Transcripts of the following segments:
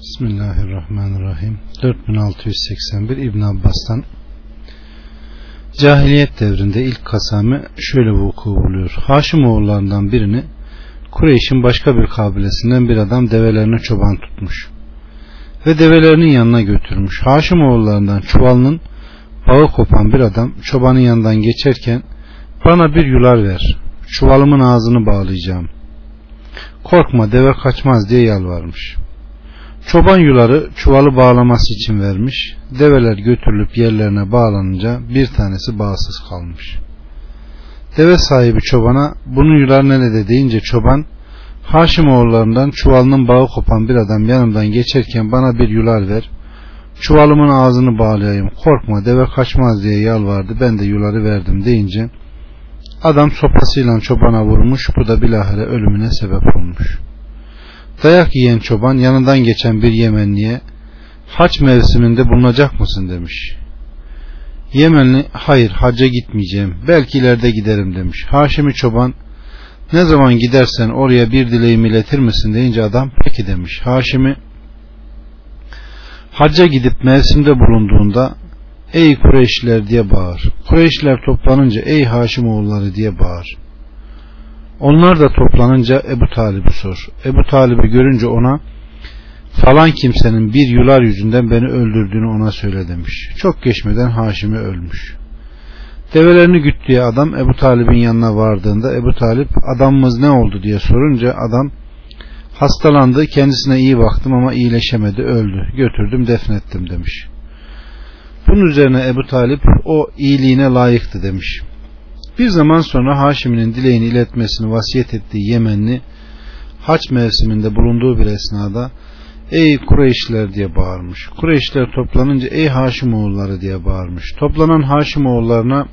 Bismillahirrahmanirrahim 4681 İbn Abbas'tan Cahiliyet devrinde ilk kasame şöyle vuku buluyor. Haşim oğullarından birini Kureyş'in başka bir kabilesinden bir adam develerine çoban tutmuş. Ve develerinin yanına götürmüş. Haşim oğullarından çuvalının bağı kopan bir adam çobanın yanından geçerken bana bir yular ver. Çuvalımın ağzını bağlayacağım. Korkma deve kaçmaz diye yalvarmış. Çoban yuları çuvalı bağlaması için vermiş. Develer götürülüp yerlerine bağlanınca bir tanesi bağsız kalmış. Deve sahibi çobana bunun yular nerede deyince çoban Haşim oğullarından çuvalının bağı kopan bir adam yanımdan geçerken bana bir yular ver. Çuvalımın ağzını bağlayayım. Korkma deve kaçmaz diye yalvardı. Ben de yuları verdim deyince adam sopasıyla çobana vurmuş. Bu da bilahare ölümüne sebep olmuş.'' Dayak yiyen çoban yanından geçen bir Yemenliye haç mevsiminde bulunacak mısın demiş. Yemenli hayır hacca gitmeyeceğim belki ileride giderim demiş. Haşimi çoban ne zaman gidersen oraya bir dileğimi iletir misin deyince adam peki demiş. Haşimi hacca gidip mevsimde bulunduğunda ey Kureyşliler diye bağır. Kureyşliler toplanınca ey Haşim oğulları diye bağır. Onlar da toplanınca Ebu Talib'i sor. Ebu Talib'i görünce ona falan kimsenin bir yular yüzünden beni öldürdüğünü ona söyle demiş. Çok geçmeden Haşim'i ölmüş. Develerini güttüğü adam Ebu Talib'in yanına vardığında Ebu Talip adamımız ne oldu diye sorunca adam hastalandı kendisine iyi baktım ama iyileşemedi öldü götürdüm defnettim demiş. Bunun üzerine Ebu Talip o iyiliğine layıktı demiş. Bir zaman sonra Haşim'in dileğini iletmesini vasiyet ettiği Yemenli haç mevsiminde bulunduğu bir esnada ey Kureyşler diye bağırmış. Kureyşler toplanınca ey Haşim oğulları diye bağırmış. Toplanan Haşim oğullarına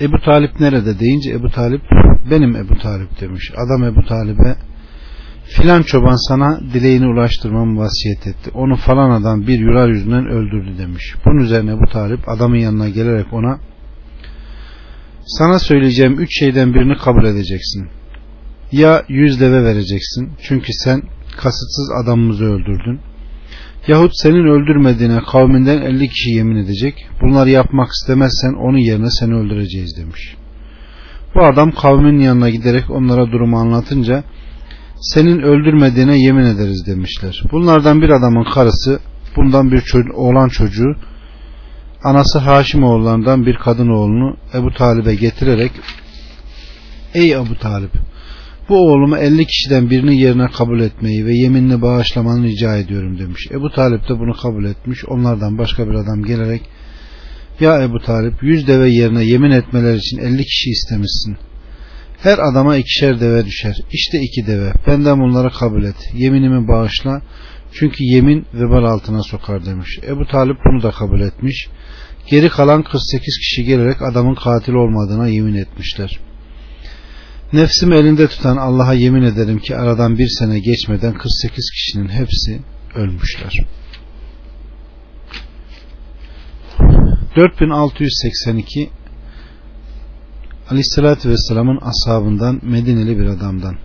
Ebu Talip nerede deyince Ebu Talip benim Ebu Talip demiş. Adam Ebu Talip'e filan çoban sana dileğini ulaştırmamı vasiyet etti. Onu falan adam bir yular yüzünden öldürdü demiş. Bunun üzerine Ebu Talip adamın yanına gelerek ona sana söyleyeceğim üç şeyden birini kabul edeceksin. Ya yüz deve vereceksin. Çünkü sen kasıtsız adamımızı öldürdün. Yahut senin öldürmediğine kavminden elli kişi yemin edecek. Bunları yapmak istemezsen onun yerine seni öldüreceğiz demiş. Bu adam kavmin yanına giderek onlara durumu anlatınca senin öldürmediğine yemin ederiz demişler. Bunlardan bir adamın karısı bundan bir çocuk, oğlan çocuğu anası Haşimoğullarından bir kadın oğlunu Ebu Talib'e getirerek Ey Ebu Talib bu oğlumu 50 kişiden birini yerine kabul etmeyi ve yeminli bağışlamanı rica ediyorum demiş. Ebu Talip de bunu kabul etmiş. Onlardan başka bir adam gelerek Ya Ebu Talip 100 deve yerine yemin etmeler için 50 kişi istemişsin. Her adama ikişer deve düşer. İşte iki deve. Benden bunları kabul et. Yeminimi bağışla. Çünkü yemin vebal altına sokar demiş. Ebu Talip bunu da kabul etmiş. Geri kalan 48 kişi gelerek adamın katil olmadığına yemin etmişler. Nefsimi elinde tutan Allah'a yemin ederim ki aradan bir sene geçmeden 48 kişinin hepsi ölmüşler. 4682 Aleyhisselatü Vesselam'ın ashabından Medineli bir adamdan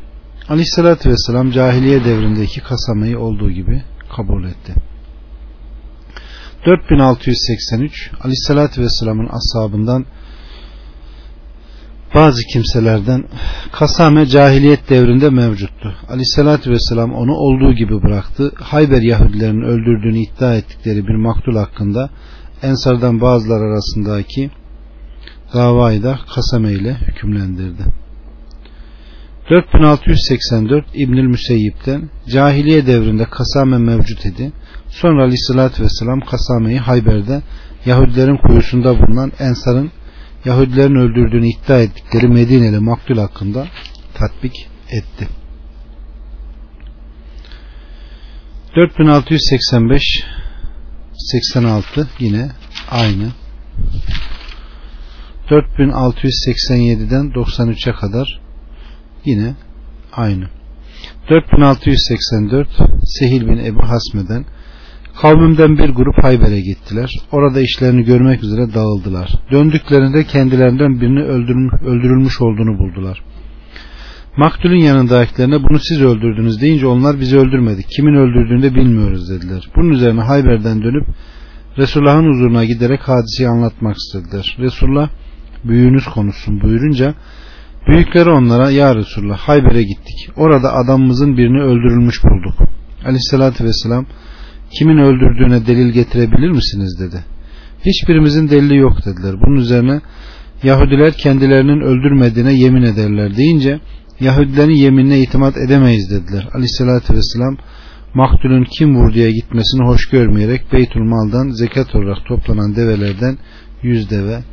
Aleyhisselatü Vesselam cahiliye devrindeki kasamayı olduğu gibi kabul etti. 4683 Aleyhisselatü Vesselam'ın ashabından bazı kimselerden kasame cahiliyet devrinde mevcuttu. Aleyhissalatü vesselam onu olduğu gibi bıraktı. Hayber Yahudilerinin öldürdüğünü iddia ettikleri bir maktul hakkında Ensardan bazılar arasındaki davayı da kasame ile hükümlendirdi. 4684 İbnül Müseyyip'ten cahiliye devrinde kasame mevcut idi. Sonra aleyhissalatü vesselam kasameyi Hayber'de Yahudilerin kuyusunda bulunan Ensar'ın Yahudilerin öldürdüğünü iddia ettikleri Medine'li maktul hakkında tatbik etti. 4685 86 yine aynı 4687'den 93'e kadar yine aynı 4684 Sehil bin Ebu Hasme'den Kavmimden bir grup Hayber'e gittiler. Orada işlerini görmek üzere dağıldılar. Döndüklerinde kendilerinden birini öldürülmüş olduğunu buldular. Maktulün yanındakilerine bunu siz öldürdünüz deyince onlar bizi öldürmedik. Kimin öldürdüğünü de bilmiyoruz dediler. Bunun üzerine Hayber'den dönüp Resulullah'ın huzuruna giderek hadiseyi anlatmak istediler. Resulullah büyüğünüz konuşsun buyurunca büyükleri onlara ya Resulullah Hayber'e gittik. Orada adamımızın birini öldürülmüş bulduk. Aleyhissalatü vesselam kimin öldürdüğüne delil getirebilir misiniz dedi. Hiçbirimizin delili yok dediler. Bunun üzerine Yahudiler kendilerinin öldürmediğine yemin ederler deyince Yahudilerin yeminine itimat edemeyiz dediler. Aleyhissalatü vesselam maktulün kim vurduya gitmesini hoş görmeyerek Beytül Mal'dan zekat olarak toplanan develerden yüz deve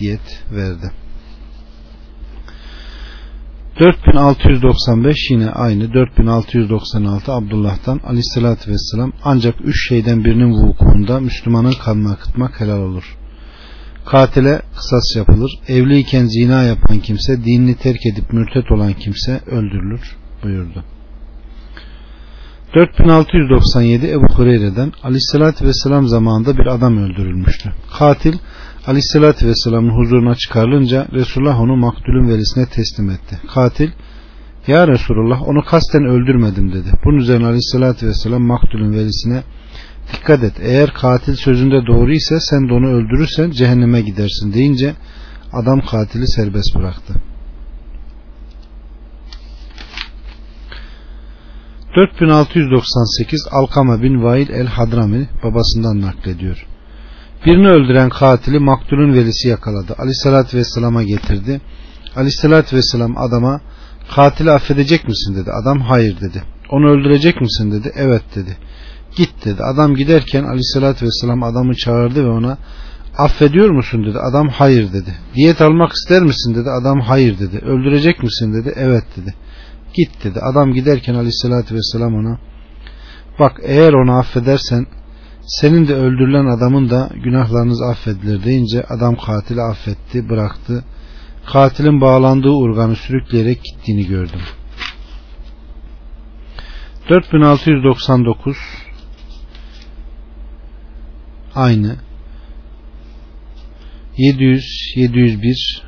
diyet verdi. 4695 yine aynı 4696 Abdullah'tan aleyhissalatü vesselam ancak üç şeyden birinin vukuunda Müslümanın kanını akıtmak helal olur. Katile kısas yapılır. Evliyken zina yapan kimse, dinini terk edip mürtet olan kimse öldürülür buyurdu. 4697 Ebu Hureyre'den Aleyhisselatü Vesselam zamanında bir adam öldürülmüştü. Katil Aleyhisselatü Vesselam'ın huzuruna çıkarılınca Resulullah onu maktulün velisine teslim etti. Katil Ya Resulullah onu kasten öldürmedim dedi. Bunun üzerine Aleyhisselatü Vesselam maktulün velisine dikkat et eğer katil sözünde doğru ise sen de onu öldürürsen cehenneme gidersin deyince adam katili serbest bıraktı. 4698 Alkama bin Vail el-Hadrami babasından naklediyor. Birini öldüren katili maktulün velisi yakaladı. Aleyhissalatü vesselama getirdi. Aleyhissalatü vesselam adama katili affedecek misin dedi. Adam hayır dedi. Onu öldürecek misin dedi. Evet dedi. Git dedi. Adam giderken aleyhissalatü vesselam adamı çağırdı ve ona affediyor musun dedi. Adam hayır dedi. Diyet almak ister misin dedi. Adam hayır dedi. Öldürecek misin dedi. Evet dedi. Git dedi. Adam giderken aleyhissalatü vesselam ona bak eğer onu affedersen senin de öldürülen adamın da günahlarınız affedilir deyince adam katili affetti bıraktı. Katilin bağlandığı urganı sürükleyerek gittiğini gördüm. 4699 aynı 700 701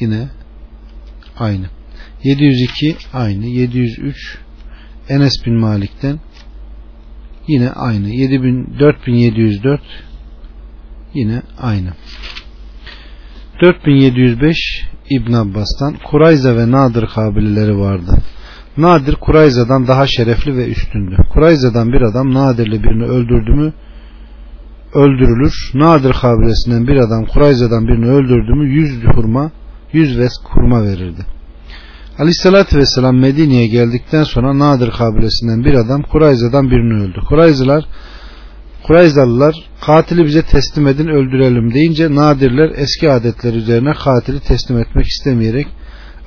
yine aynı 702 aynı 703 Enes bin Malik'ten yine aynı 7000 4704 yine aynı 4705 İbn Abbas'tan Kurayza ve Nadir kabileleri vardı. Nadir Kurayza'dan daha şerefli ve üstündü. Kurayza'dan bir adam Nadir'li birini öldürdü mü öldürülür. Nadir kabilesinden bir adam Kurayza'dan birini öldürdü mü yüz hurma, yüz vesk hurma verirdi. Aleyhissalatü Vesselam Medine'ye geldikten sonra Nadir kabilesinden bir adam Kurayza'dan birini öldü. Kurayzılar Kurayzalılar katili bize teslim edin öldürelim deyince Nadirler eski adetler üzerine katili teslim etmek istemeyerek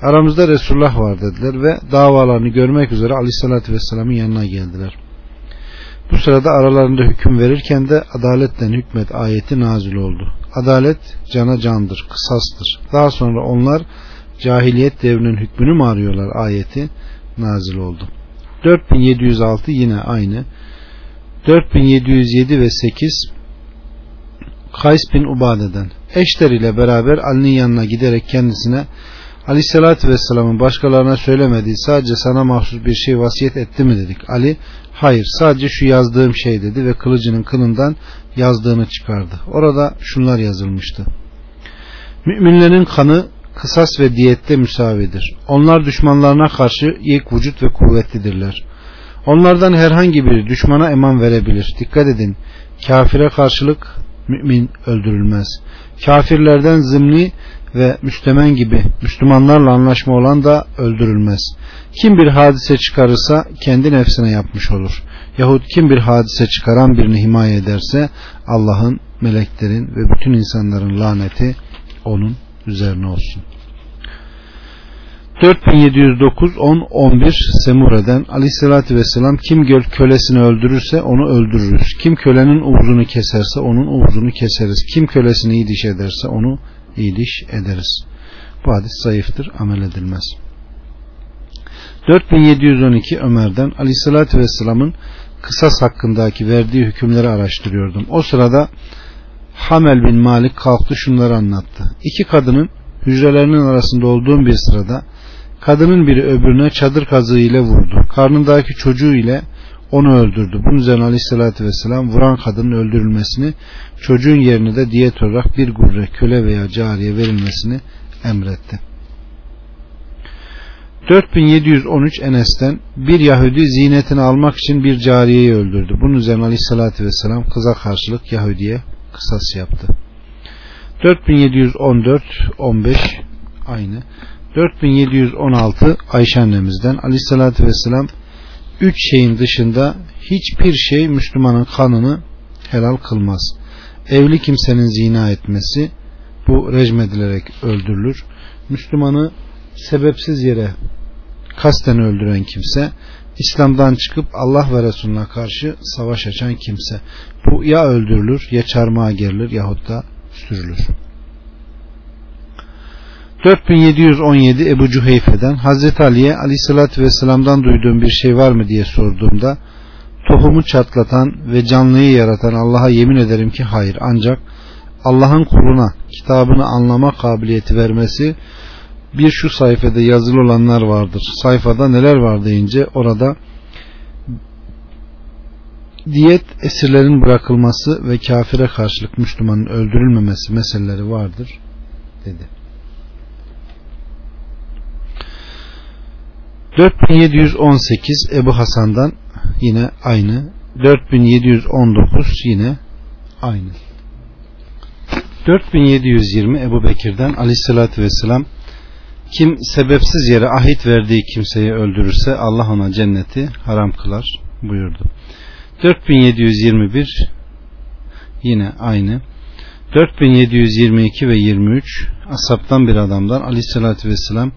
aramızda Resulullah var dediler ve davalarını görmek üzere Aleyhisselatü Vesselam'ın yanına geldiler. Bu sırada aralarında hüküm verirken de adaletten hükmet ayeti nazil oldu. Adalet cana candır, kısastır. Daha sonra onlar cahiliyet devrinin hükmünü mü arıyorlar ayeti nazil oldu. 4706 yine aynı. 4707 ve 8 Kays bin Ubade'den eşleriyle beraber Ali'nin yanına giderek kendisine Aleyhisselatü Vesselam'ın başkalarına söylemediği sadece sana mahsus bir şey vasiyet etti mi dedik. Ali hayır sadece şu yazdığım şey dedi ve kılıcının kınından yazdığını çıkardı. Orada şunlar yazılmıştı. Müminlerin kanı kısas ve diyette müsavidir. Onlar düşmanlarına karşı ilk vücut ve kuvvetlidirler. Onlardan herhangi biri düşmana eman verebilir. Dikkat edin. Kafire karşılık mümin öldürülmez. Kafirlerden zımni ve müstemen gibi Müslümanlarla anlaşma olan da öldürülmez. Kim bir hadise çıkarırsa kendi nefsine yapmış olur. Yahut kim bir hadise çıkaran birini himaye ederse Allah'ın, meleklerin ve bütün insanların laneti onun üzerine olsun. 4709 10 11 Semure'den Aleyhisselatü Vesselam kim göl kölesini öldürürse onu öldürürüz. Kim kölenin uğrunu keserse onun uğrunu keseriz. Kim kölesini iyi diş ederse onu iyi diş ederiz. Bu hadis zayıftır, amel edilmez. 4712 Ömer'den Aleyhisselatü Vesselam'ın kısas hakkındaki verdiği hükümleri araştırıyordum. O sırada Hamel bin Malik kalktı şunları anlattı. İki kadının hücrelerinin arasında olduğum bir sırada Kadının biri öbürüne çadır kazığı ile vurdu. Karnındaki çocuğu ile onu öldürdü. Bunun üzerine aleyhissalatü vesselam vuran kadının öldürülmesini çocuğun yerine de diyet olarak bir gurre köle veya cariye verilmesini emretti. 4713 Enes'ten bir Yahudi zinetini almak için bir cariyeyi öldürdü. Bunun üzerine aleyhissalatü vesselam kıza karşılık Yahudi'ye kısas yaptı. 4714 15 aynı. 4716 Ayşe annemizden aleyhissalatü vesselam üç şeyin dışında hiçbir şey Müslümanın kanını helal kılmaz. Evli kimsenin zina etmesi bu rejmedilerek öldürülür. Müslümanı sebepsiz yere kasten öldüren kimse İslam'dan çıkıp Allah ve Resulüne karşı savaş açan kimse bu ya öldürülür ya çarmıha gerilir yahut da sürülür. 4717 Ebu Cüheyfe'den Hazreti Ali'ye aleyhissalatü vesselam'dan duyduğum bir şey var mı diye sorduğumda tohumu çatlatan ve canlıyı yaratan Allah'a yemin ederim ki hayır ancak Allah'ın kuluna kitabını anlama kabiliyeti vermesi bir şu sayfada yazılı olanlar vardır. Sayfada neler var deyince orada diyet esirlerin bırakılması ve kafire karşılık Müslümanın öldürülmemesi meseleleri vardır dedi. 4718 Ebu Hasan'dan yine aynı. 4719 yine aynı. 4720 Ebu Bekir'den aleyhissalatü vesselam kim sebepsiz yere ahit verdiği kimseyi öldürürse Allah ona cenneti haram kılar buyurdu. 4721 yine aynı. 4722 ve 23 asaptan bir adamdan aleyhissalatü vesselam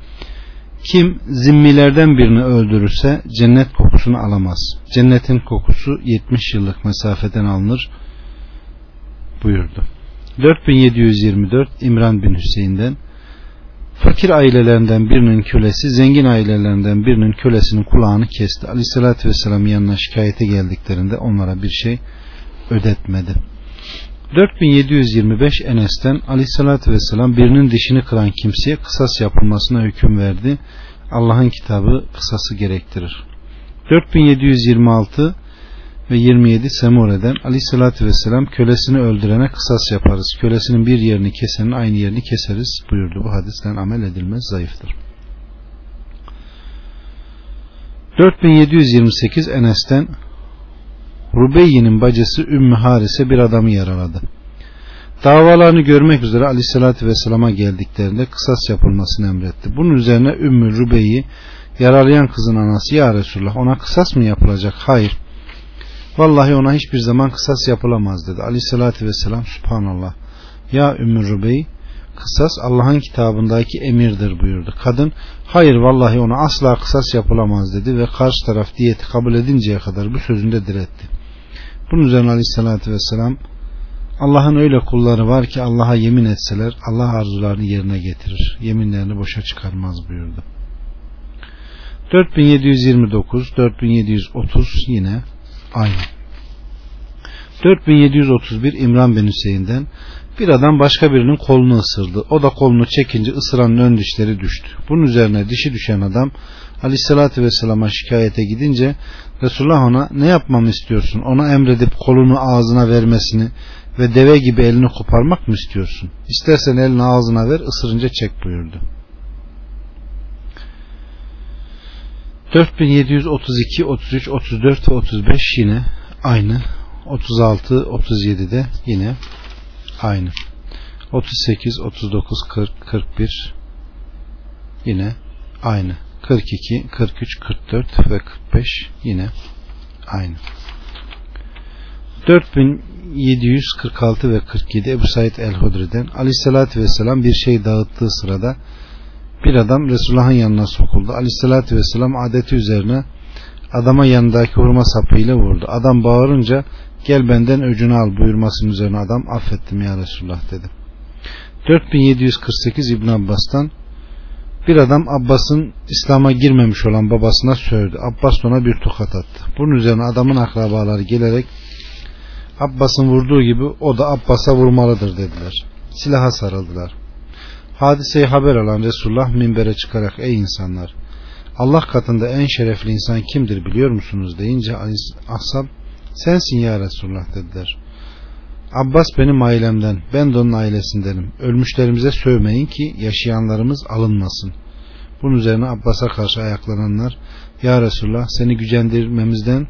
kim zimmilerden birini öldürürse cennet kokusunu alamaz. Cennetin kokusu 70 yıllık mesafeden alınır buyurdu. 4724 İmran bin Hüseyin'den fakir ailelerinden birinin kölesi zengin ailelerinden birinin kölesinin kulağını kesti. Aleyhissalatü vesselam yanına şikayete geldiklerinde onlara bir şey ödetmedi. 4725 Enes'ten aleyhissalatü vesselam birinin dişini kıran kimseye kısas yapılmasına hüküm verdi. Allah'ın kitabı kısası gerektirir. 4726 ve 27 Semure'den aleyhissalatü vesselam kölesini öldürene kısas yaparız. Kölesinin bir yerini kesenin aynı yerini keseriz buyurdu. Bu hadisten amel edilmez zayıftır. 4728 Enes'ten Rubeyye'nin bacısı Ümmü Harise bir adamı yaraladı. Davalarını görmek üzere aleyhissalatü vesselama geldiklerinde kısas yapılmasını emretti. Bunun üzerine Ümmü Rubey'i yaralayan kızın anası ya Resulullah ona kısas mı yapılacak? Hayır. Vallahi ona hiçbir zaman kısas yapılamaz dedi. Aleyhissalatü vesselam subhanallah. Ya Ümmü Rubey kısas Allah'ın kitabındaki emirdir buyurdu. Kadın hayır vallahi ona asla kısas yapılamaz dedi ve karşı taraf diyeti kabul edinceye kadar bu sözünde diretti. Bunun üzerine aleyhissalatü vesselam Allah'ın öyle kulları var ki Allah'a yemin etseler Allah arzularını yerine getirir. Yeminlerini boşa çıkarmaz buyurdu. 4729 4730 yine aynı. 4731 İmran bin Hüseyin'den bir adam başka birinin kolunu ısırdı. O da kolunu çekince ısıranın ön dişleri düştü. Bunun üzerine dişi düşen adam Aleyhisselatü Vesselam'a şikayete gidince Resulullah ona ne yapmamı istiyorsun? Ona emredip kolunu ağzına vermesini ve deve gibi elini koparmak mı istiyorsun? İstersen elini ağzına ver ısırınca çek buyurdu. 4732, 33, 34 ve 35 yine aynı. 36, 37'de yine aynı. 38, 39, 40, 41 yine aynı. 42, 43, 44 ve 45 yine aynı. 4746 ve 47 Ebu Said el-Hudri'den Aleyhisselatü Vesselam bir şey dağıttığı sırada bir adam Resulullah'ın yanına sokuldu. Aleyhisselatü Vesselam adeti üzerine adama yanındaki hurma sapıyla vurdu. Adam bağırınca gel benden öcünü al buyurmasının üzerine adam affettim ya Resulullah dedi. 4748 İbn Abbas'tan bir adam Abbas'ın İslam'a girmemiş olan babasına sövdü. Abbas ona bir tokat attı. Bunun üzerine adamın akrabaları gelerek Abbas'ın vurduğu gibi o da Abbas'a vurmalıdır dediler. Silaha sarıldılar. Hadiseyi haber alan Resulullah minbere çıkarak ey insanlar Allah katında en şerefli insan kimdir biliyor musunuz deyince ashab sensin ya Resulullah dediler. Abbas benim ailemden ben de onun ailesindenim. Ölmüşlerimize sövmeyin ki yaşayanlarımız alınmasın. Bunun üzerine Abbas'a karşı ayaklananlar Ya Resulullah seni gücendirmemizden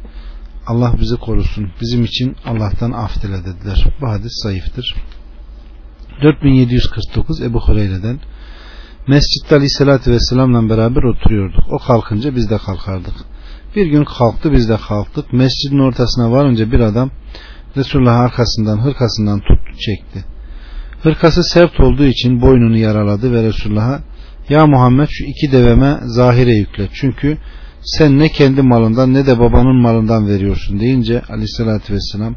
Allah bizi korusun. Bizim için Allah'tan af dile dediler. Bu hadis zayıftır. 4749 Ebu Hureyre'den Mescitte Aleyhisselatü Vesselam'la beraber oturuyorduk. O kalkınca biz de kalkardık. Bir gün kalktı biz de kalktık. Mescidin ortasına varınca bir adam Resulullah arkasından hırkasından tuttu çekti. Hırkası sert olduğu için boynunu yaraladı ve Resulullah'a ya Muhammed şu iki deveme zahire yükle. Çünkü sen ne kendi malından ne de babanın malından veriyorsun deyince aleyhissalatü vesselam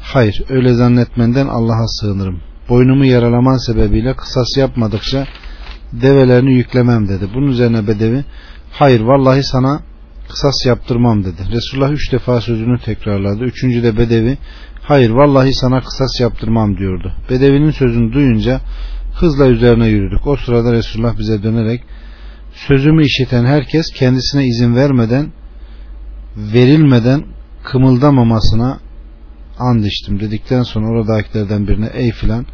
hayır öyle zannetmenden Allah'a sığınırım. Boynumu yaralaman sebebiyle kısas yapmadıkça develerini yüklemem dedi. Bunun üzerine Bedevi hayır vallahi sana kısas yaptırmam dedi. Resulullah üç defa sözünü tekrarladı. Üçüncü de Bedevi hayır vallahi sana kısas yaptırmam diyordu. Bedevinin sözünü duyunca hızla üzerine yürüdük. O sırada Resulullah bize dönerek sözümü işiten herkes kendisine izin vermeden verilmeden kımıldamamasına and içtim dedikten sonra oradakilerden birine ey filan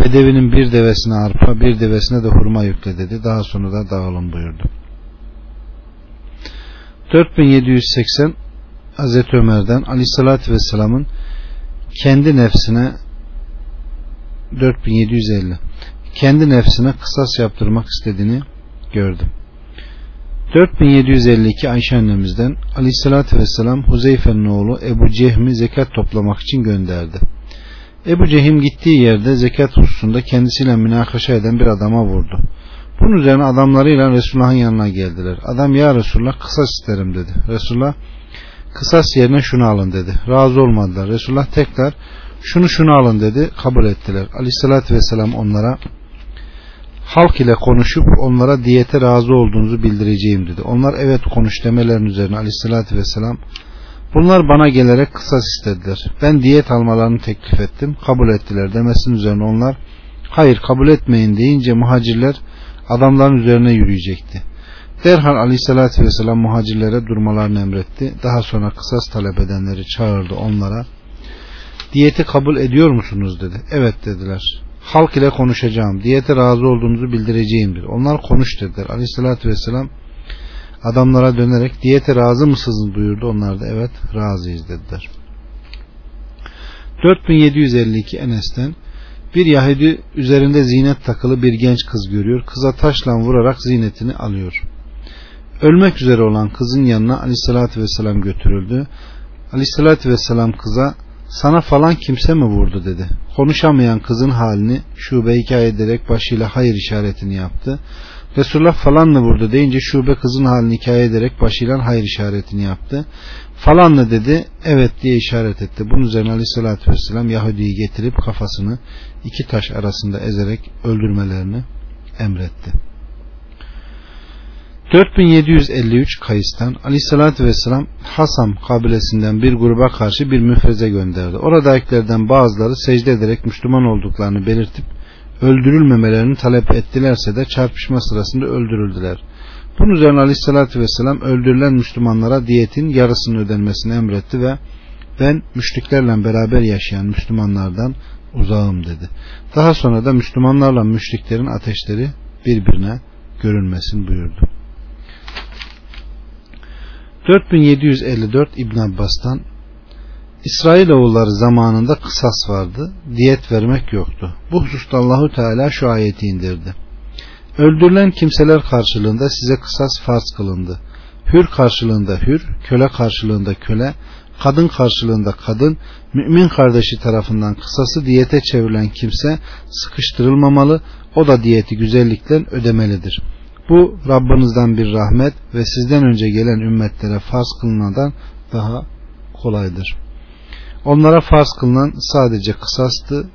Bedevinin bir devesine arpa bir devesine de hurma yükle dedi. Daha sonra da dağılın buyurdu. 4780 Hazreti Ömer'den Aleyhisselatü Vesselam'ın kendi nefsine 4750 kendi nefsine kısas yaptırmak istediğini gördüm. 4752 Ayşe annemizden Aleyhisselatü Vesselam Huzeyfe'nin oğlu Ebu Cehmi zekat toplamak için gönderdi. Ebu Cehim gittiği yerde zekat hususunda kendisiyle münakaşa eden bir adama vurdu. Bunun üzerine adamlarıyla Resulullah'ın yanına geldiler. Adam ya Resulullah kısas isterim dedi. Resulullah kısas yerine şunu alın dedi. Razı olmadılar. Resulullah tekrar şunu şunu alın dedi. Kabul ettiler. Aleyhissalatü vesselam onlara halk ile konuşup onlara diyete razı olduğunuzu bildireceğim dedi. Onlar evet konuş demelerin üzerine aleyhissalatü vesselam bunlar bana gelerek kısas istediler. Ben diyet almalarını teklif ettim. Kabul ettiler demesinin üzerine onlar hayır kabul etmeyin deyince muhacirler adamların üzerine yürüyecekti. Derhal aleyhissalatü vesselam muhacirlere durmalarını emretti. Daha sonra kısas talep edenleri çağırdı onlara. Diyeti kabul ediyor musunuz dedi. Evet dediler. Halk ile konuşacağım. Diyete razı olduğunuzu bildireceğim dedi. Onlar konuş dediler. Aleyhissalatü vesselam adamlara dönerek diyete razı mısınız buyurdu. Onlar da evet razıyız dediler. 4752 Enes'ten bir Yahudi üzerinde zinet takılı bir genç kız görüyor. Kıza taşla vurarak zinetini alıyor. Ölmek üzere olan kızın yanına aleyhissalatü vesselam götürüldü. Aleyhissalatü vesselam kıza sana falan kimse mi vurdu dedi. Konuşamayan kızın halini şube hikaye ederek başıyla hayır işaretini yaptı. Resulullah falanla vurdu deyince şube kızın halini hikaye ederek başıyla hayır işaretini yaptı. Falanla dedi evet diye işaret etti. Bunun üzerine aleyhissalatü vesselam Yahudi'yi getirip kafasını iki taş arasında ezerek öldürmelerini emretti. 4753 Kayıs'tan Aleyhisselatü Vesselam Hasam kabilesinden bir gruba karşı bir müfreze gönderdi. Oradakilerden bazıları secde ederek Müslüman olduklarını belirtip öldürülmemelerini talep ettilerse de çarpışma sırasında öldürüldüler. Bunun üzerine Aleyhisselatü Vesselam öldürülen Müslümanlara diyetin yarısını ödenmesini emretti ve ben müşriklerle beraber yaşayan Müslümanlardan uzağım dedi. Daha sonra da Müslümanlarla müşriklerin ateşleri birbirine görünmesin buyurdu. 4754 İbn Abbas'tan İsrailoğulları zamanında kısas vardı, diyet vermek yoktu. Bu hususta Allahu Teala şu ayeti indirdi. Öldürülen kimseler karşılığında size kısas farz kılındı. Hür karşılığında hür, köle karşılığında köle, kadın karşılığında kadın, mümin kardeşi tarafından kısası diyete çevrilen kimse sıkıştırılmamalı, o da diyeti güzellikle ödemelidir. Bu Rabbinizden bir rahmet ve sizden önce gelen ümmetlere farz kılınandan daha kolaydır. Onlara farz kılınan sadece kısastı,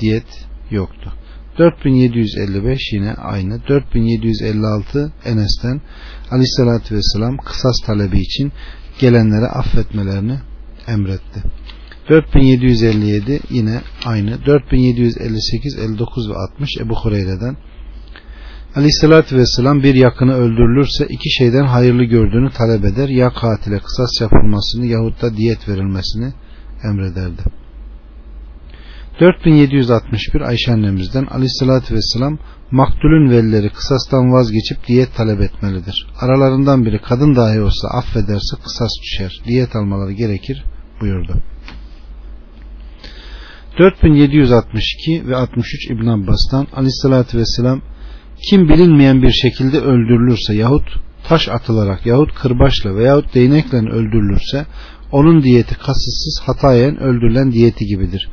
diyet yoktu. 4755 yine aynı. 4756 Enes'ten Aleyhisselatü Vesselam kısas talebi için gelenlere affetmelerini emretti. 4757 yine aynı. 4758, 59 ve 60 Ebu Hureyre'den Aleyhissalatü vesselam bir yakını öldürülürse iki şeyden hayırlı gördüğünü talep eder. Ya katile kısas yapılmasını yahut da diyet verilmesini emrederdi. 4761 Ayşe annemizden Aleyhissalatü vesselam maktulün velileri kısastan vazgeçip diyet talep etmelidir. Aralarından biri kadın dahi olsa affederse kısas düşer. Diyet almaları gerekir buyurdu. 4762 ve 63 İbn Abbas'tan Aleyhissalatü vesselam kim bilinmeyen bir şekilde öldürülürse yahut taş atılarak yahut kırbaçla veyahut değnekle öldürülürse onun diyeti kasıtsız hatayen öldürülen diyeti gibidir.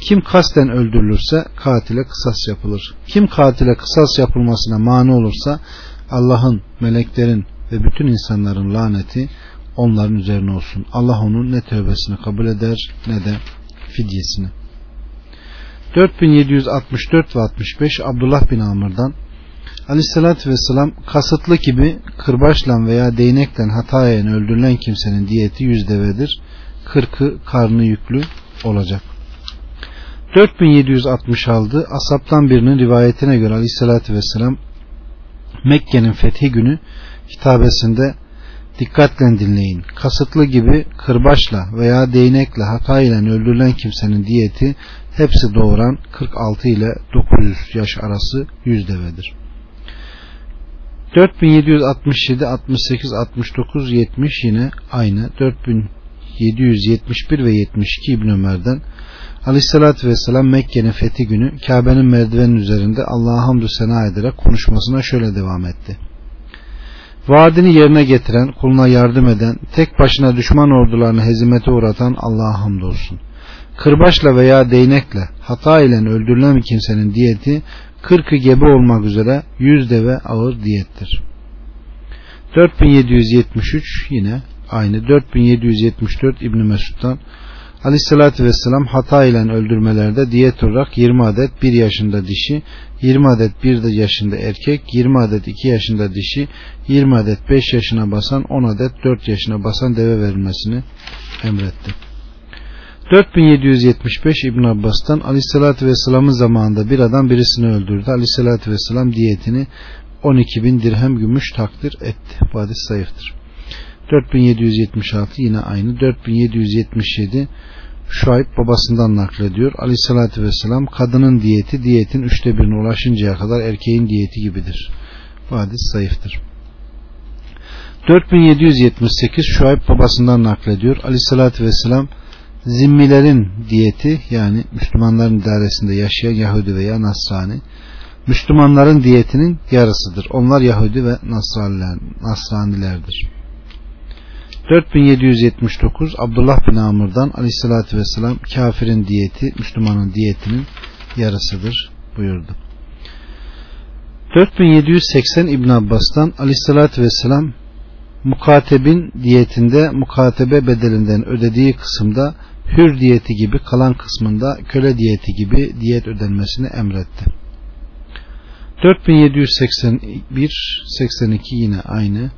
Kim kasten öldürülürse katile kısas yapılır. Kim katile kısas yapılmasına mani olursa Allah'ın, meleklerin ve bütün insanların laneti onların üzerine olsun. Allah onun ne tövbesini kabul eder ne de fidyesini. 4764 ve 65 Abdullah bin Amr'dan Aleyhissalatü Vesselam kasıtlı gibi kırbaçla veya değnekle hatayen öldürülen kimsenin diyeti yüz devedir. Kırkı karnı yüklü olacak. 4766 Asaptan birinin rivayetine göre Aleyhissalatü Vesselam Mekke'nin fethi günü hitabesinde dikkatle dinleyin. Kasıtlı gibi kırbaçla veya değnekle hata öldürülen kimsenin diyeti hepsi doğuran 46 ile 900 yaş arası yüz devedir. 4767, 68, 69, 70 yine aynı. 4771 ve 72 İbn Ömer'den Aleyhissalatü Vesselam Mekke'nin fethi günü Kabe'nin merdivenin üzerinde Allah'a hamdü sena ederek konuşmasına şöyle devam etti. Vaadini yerine getiren, kuluna yardım eden, tek başına düşman ordularını hezimete uğratan Allah'a hamdolsun. Kırbaçla veya değnekle hata ile öldürülen bir kimsenin diyeti kırkı gebe olmak üzere yüz deve ağır diyettir. 4773 yine aynı 4774 İbn Mesud'dan Aleyhissalatü Vesselam hata ile öldürmelerde diyet olarak 20 adet 1 yaşında dişi, 20 adet 1 yaşında erkek, 20 adet 2 yaşında dişi, 20 adet 5 yaşına basan, 10 adet 4 yaşına basan deve verilmesini emretti. 4775 İbn Abbas'tan Aleyhisselatü Vesselam'ın zamanında bir adam birisini öldürdü. Aleyhisselatü Vesselam diyetini 12 bin dirhem gümüş takdir etti. Bu hadis zayıftır. 4776 yine aynı. 4777 Şuayb babasından naklediyor. Aleyhissalatü vesselam kadının diyeti diyetin üçte birine ulaşıncaya kadar erkeğin diyeti gibidir. Bu hadis zayıftır. 4778 Şuayb babasından naklediyor. Aleyhissalatü vesselam zimmilerin diyeti yani Müslümanların idaresinde yaşayan Yahudi veya Nasrani Müslümanların diyetinin yarısıdır. Onlar Yahudi ve Nasraniler, Nasranilerdir. 4779 Abdullah bin Amr'dan aleyhissalatü vesselam kafirin diyeti Müslümanın diyetinin yarısıdır buyurdu. 4780 İbn Abbas'tan aleyhissalatü vesselam mukatebin diyetinde mukatebe bedelinden ödediği kısımda hür diyeti gibi kalan kısmında köle diyeti gibi diyet ödenmesini emretti. 4781 82 yine aynı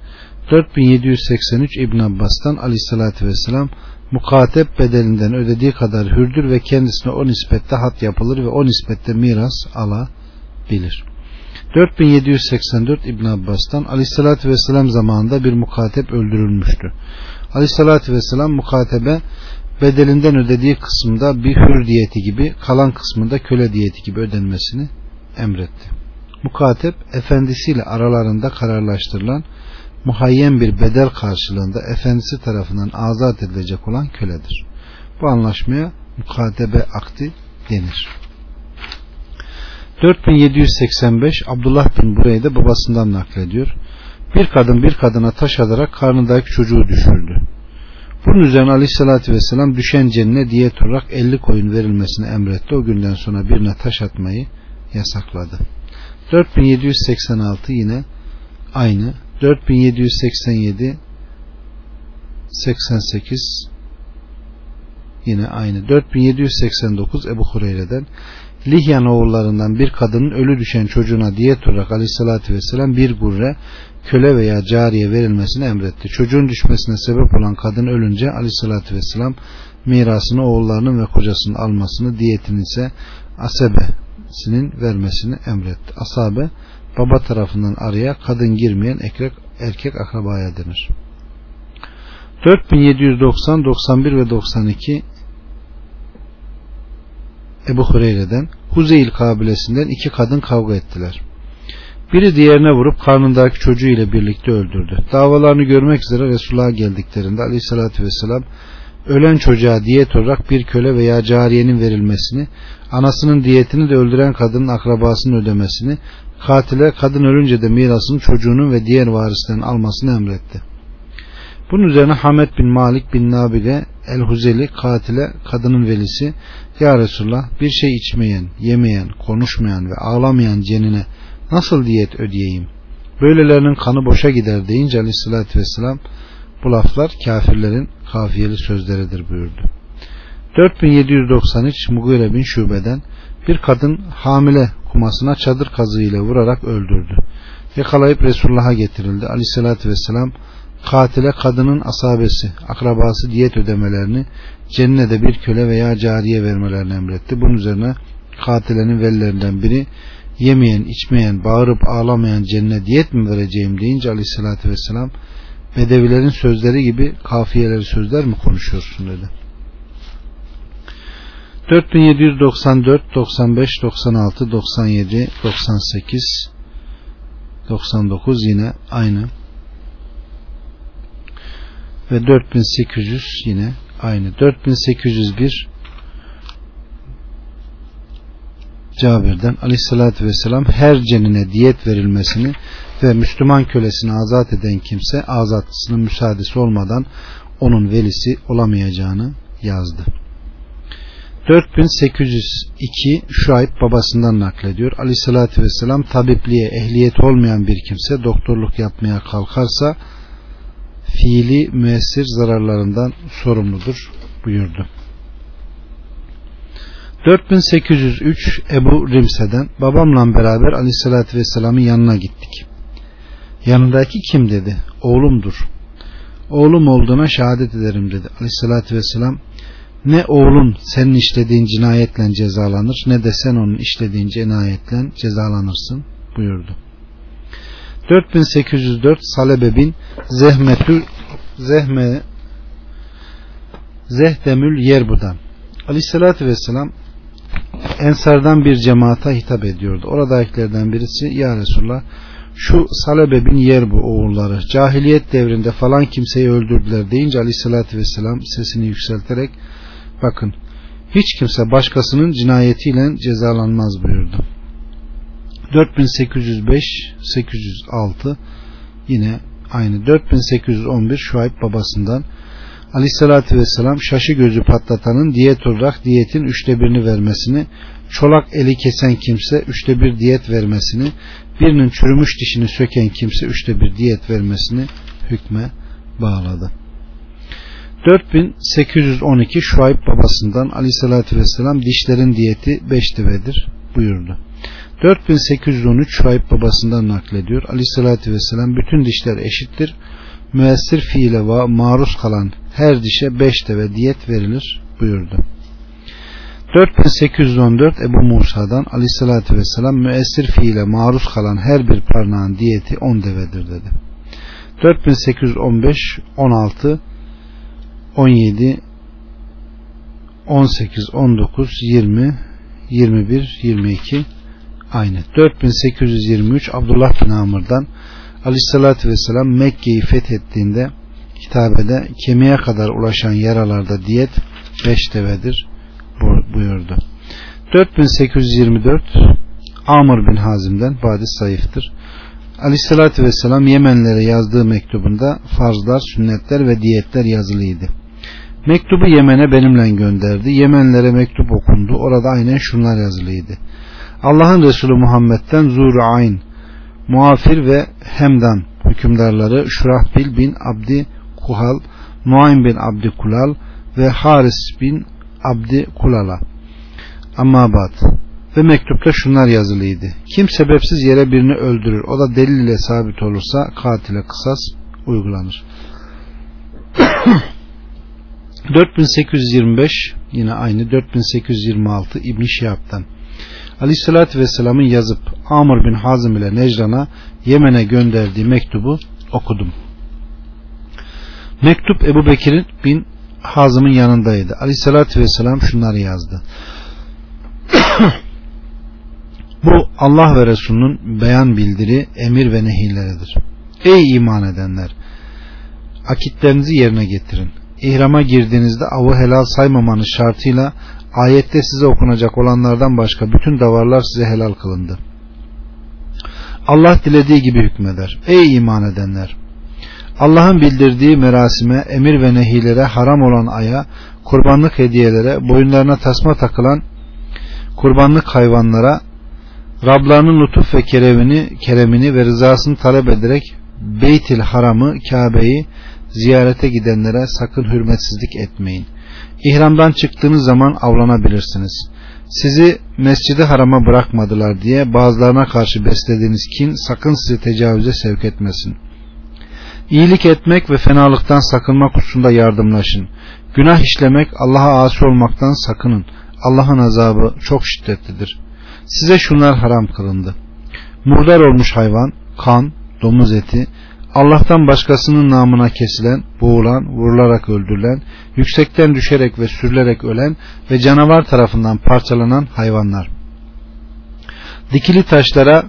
4783 İbn Abbas'tan aleyhissalatü vesselam mukatep bedelinden ödediği kadar hürdür ve kendisine o nispette hat yapılır ve o nispette miras alabilir. 4784 İbn Abbas'tan aleyhissalatü vesselam zamanında bir mukatep öldürülmüştü. Aleyhissalatü vesselam mukatebe bedelinden ödediği kısımda bir hür diyeti gibi kalan kısmında köle diyeti gibi ödenmesini emretti. Mukatep efendisiyle aralarında kararlaştırılan muhayyen bir bedel karşılığında efendisi tarafından azat edilecek olan köledir. Bu anlaşmaya mukatebe akdi denir. 4785 Abdullah bin Bureyde babasından naklediyor. Bir kadın bir kadına taş atarak karnındaki çocuğu düşürdü. Bunun üzerine aleyhissalatü vesselam düşen cenine diyet olarak 50 koyun verilmesini emretti. O günden sonra birine taş atmayı yasakladı. 4786 yine aynı 4787 88 yine aynı 4789 Ebu Hureyre'den Lihyan oğullarından bir kadının ölü düşen çocuğuna diyet olarak aleyhissalatü vesselam bir gurre köle veya cariye verilmesini emretti. Çocuğun düşmesine sebep olan kadın ölünce aleyhissalatü vesselam mirasını oğullarının ve kocasının almasını diyetini ise asebe velisinin vermesini emretti. Asabe baba tarafından araya kadın girmeyen erkek, erkek akrabaya denir. 4790, 91 ve 92 Ebu Hureyre'den Huzeyl kabilesinden iki kadın kavga ettiler. Biri diğerine vurup karnındaki çocuğu ile birlikte öldürdü. Davalarını görmek üzere Resulullah'a geldiklerinde aleyhissalatü vesselam ölen çocuğa diyet olarak bir köle veya cariyenin verilmesini, anasının diyetini de öldüren kadının akrabasının ödemesini, katile kadın ölünce de mirasını çocuğunun ve diğer varislerin almasını emretti. Bunun üzerine Hamed bin Malik bin Nabile el-Huzeli katile kadının velisi Ya Resulullah bir şey içmeyen, yemeyen, konuşmayan ve ağlamayan cenine nasıl diyet ödeyeyim? Böylelerinin kanı boşa gider deyince aleyhissalatü vesselam bu laflar kafirlerin kafiyeli sözleridir buyurdu. 4793 Mugire bin Şube'den bir kadın hamile kumasına çadır kazığıyla vurarak öldürdü. Yakalayıp Resulullah'a getirildi. Aleyhissalatü vesselam katile kadının asabesi, akrabası diyet ödemelerini cennete bir köle veya cariye vermelerini emretti. Bunun üzerine katilenin velilerinden biri yemeyen, içmeyen, bağırıp ağlamayan cennete diyet mi vereceğim deyince aleyhissalatü vesselam Bedevilerin sözleri gibi kafiyeleri sözler mi konuşuyorsun dedi. 4794, 95, 96, 97, 98, 99 yine aynı. Ve 4800 yine aynı. 4801 Cabir'den aleyhissalatü vesselam her cenine diyet verilmesini ve Müslüman kölesini azat eden kimse azatlısının müsaadesi olmadan onun velisi olamayacağını yazdı. 4802 Şuayb babasından naklediyor. Aleyhissalatü vesselam tabipliğe ehliyet olmayan bir kimse doktorluk yapmaya kalkarsa fiili müessir zararlarından sorumludur buyurdu. 4803 Ebu Rimse'den babamla beraber Aleyhisselatü Vesselam'ın yanına gittik. Yanındaki kim dedi? Oğlumdur. Oğlum olduğuna şehadet ederim dedi. Aleyhissalatü vesselam ne oğlun senin işlediğin cinayetle cezalanır ne de sen onun işlediğin cinayetle cezalanırsın buyurdu. 4804 Salebe bin Zehmetü Zehme Zehdemül Yerbu'dan Aleyhissalatü vesselam Ensardan bir cemaata hitap ediyordu. Oradakilerden birisi Ya Resulallah şu Salebe bin Yerbu oğulları cahiliyet devrinde falan kimseyi öldürdüler deyince aleyhissalatü vesselam sesini yükselterek bakın hiç kimse başkasının cinayetiyle cezalanmaz buyurdu. 4805 806 yine aynı 4811 Şuayb babasından Aleyhissalatü vesselam şaşı gözü patlatanın diyet olarak diyetin üçte birini vermesini, çolak eli kesen kimse üçte bir diyet vermesini, birinin çürümüş dişini söken kimse üçte bir diyet vermesini hükme bağladı. 4812 Şuayb babasından Aleyhissalatü vesselam dişlerin diyeti 5 devedir buyurdu. 4813 Şuayb babasından naklediyor. Aleyhissalatü vesselam bütün dişler eşittir. Müessir fiile maruz kalan her dişe 5 deve diyet verilir buyurdu. 4814 Ebu Musa'dan aleyhissalatü vesselam müessir fiile maruz kalan her bir parnağın diyeti 10 devedir dedi. 4815 16 17 18 19 20 21 22 aynı. 4823 Abdullah bin Amr'dan Aleyhissalatü Vesselam Mekke'yi fethettiğinde kitabede kemiğe kadar ulaşan yaralarda diyet 5 devedir buyurdu. 4824 Amr bin Hazim'den badis zayıftır. Aleyhissalatü Vesselam Yemenlere yazdığı mektubunda farzlar, sünnetler ve diyetler yazılıydı. Mektubu Yemen'e benimle gönderdi. Yemenlere mektup okundu. Orada aynen şunlar yazılıydı. Allah'ın Resulü Muhammed'den Zuru Ayn, Muafir ve Hemdan hükümdarları Şurahbil bin Abdi Kuhal, Nuaym bin Abdi Kulal ve Haris bin Abdi Kulal'a. Amma bad. Ve mektupta şunlar yazılıydı. Kim sebepsiz yere birini öldürür, o da delil ile sabit olursa katile kısas uygulanır. 4825 yine aynı 4826 İbn Şihab'dan Aleyhisselatü Vesselam'ın yazıp Amr bin Hazım ile Necran'a Yemen'e gönderdiği mektubu okudum. Mektup Ebu Bekir bin Hazım'ın yanındaydı. Aleyhisselatü Vesselam şunları yazdı. Bu Allah ve Resulünün beyan bildiri, emir ve nehirleridir. Ey iman edenler! Akitlerinizi yerine getirin. İhrama girdiğinizde avı helal saymamanız şartıyla ayette size okunacak olanlardan başka bütün davarlar size helal kılındı. Allah dilediği gibi hükmeder. Ey iman edenler! Allah'ın bildirdiği merasime, emir ve nehilere, haram olan aya, kurbanlık hediyelere, boyunlarına tasma takılan kurbanlık hayvanlara, Rablarının lütuf ve keremini, keremini ve rızasını talep ederek Beytil Haram'ı, Kabe'yi ziyarete gidenlere sakın hürmetsizlik etmeyin. İhramdan çıktığınız zaman avlanabilirsiniz. Sizi mescidi harama bırakmadılar diye bazılarına karşı beslediğiniz kin sakın sizi tecavüze sevk etmesin. İyilik etmek ve fenalıktan sakınmak hususunda yardımlaşın. Günah işlemek, Allah'a asi olmaktan sakının. Allah'ın azabı çok şiddetlidir. Size şunlar haram kılındı. Murdar olmuş hayvan, kan, domuz eti, Allah'tan başkasının namına kesilen, boğulan, vurularak öldürülen, yüksekten düşerek ve sürülerek ölen ve canavar tarafından parçalanan hayvanlar. Dikili taşlara,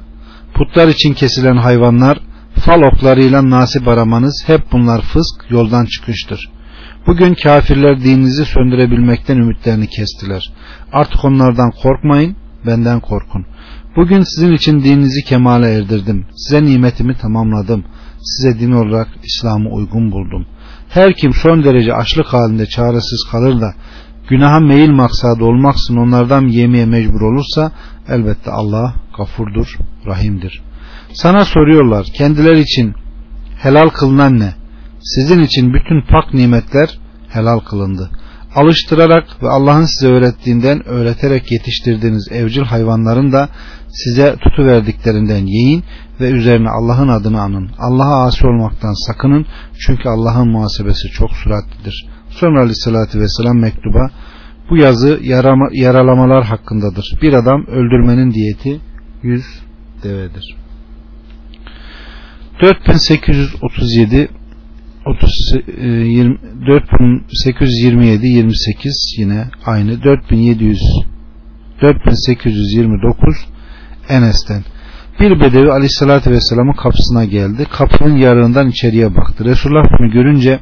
putlar için kesilen hayvanlar, fal oklarıyla nasip aramanız hep bunlar fısk, yoldan çıkıştır. Bugün kafirler dininizi söndürebilmekten ümitlerini kestiler. Artık onlardan korkmayın, benden korkun. Bugün sizin için dininizi kemale erdirdim. Size nimetimi tamamladım. Size din olarak İslam'ı uygun buldum. Her kim son derece açlık halinde çaresiz kalır da günaha meyil maksadı olmaksın onlardan yemeye mecbur olursa elbette Allah gafurdur, rahimdir. Sana soruyorlar kendileri için helal kılınan ne? Sizin için bütün pak nimetler helal kılındı alıştırarak ve Allah'ın size öğrettiğinden öğreterek yetiştirdiğiniz evcil hayvanların da size tutu verdiklerinden yiyin ve üzerine Allah'ın adını anın. Allah'a asi olmaktan sakının çünkü Allah'ın muhasebesi çok süratlidir. Sonra aleyhissalatü vesselam mektuba bu yazı yarama, yaralamalar hakkındadır. Bir adam öldürmenin diyeti 100 devedir. 4837 4827 28 yine aynı 4700 4829 Enes'ten bir bedevi aleyhissalatü vesselamın kapısına geldi. Kapının yarığından içeriye baktı. Resulullah bunu görünce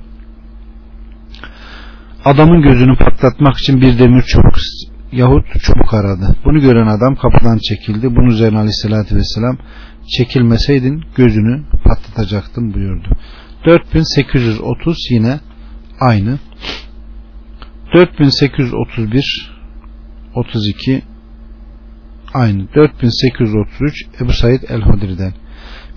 adamın gözünü patlatmak için bir demir çubuk yahut çubuk aradı. Bunu gören adam kapıdan çekildi. Bunun üzerine aleyhissalatü vesselam çekilmeseydin gözünü patlatacaktım buyurdu. 4830 yine aynı. 4831 32 aynı. 4833 Ebu Said el-Hudri'den.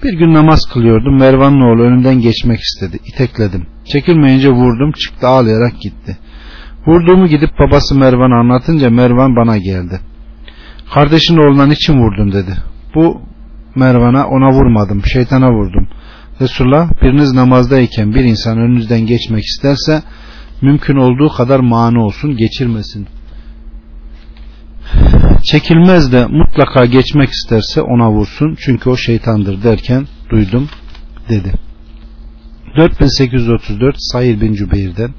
Bir gün namaz kılıyordum. Mervan'ın oğlu önümden geçmek istedi. İtekledim. Çekilmeyince vurdum. Çıktı ağlayarak gitti. Vurduğumu gidip babası Mervan'a anlatınca Mervan bana geldi. Kardeşin oğlundan için vurdun dedi. Bu Mervan'a ona vurmadım. Şeytana vurdum. Resulullah biriniz namazdayken bir insan önünüzden geçmek isterse mümkün olduğu kadar mani olsun geçirmesin. Çekilmez de mutlaka geçmek isterse ona vursun çünkü o şeytandır derken duydum dedi. 4834 Sayır bin Cübeyr'den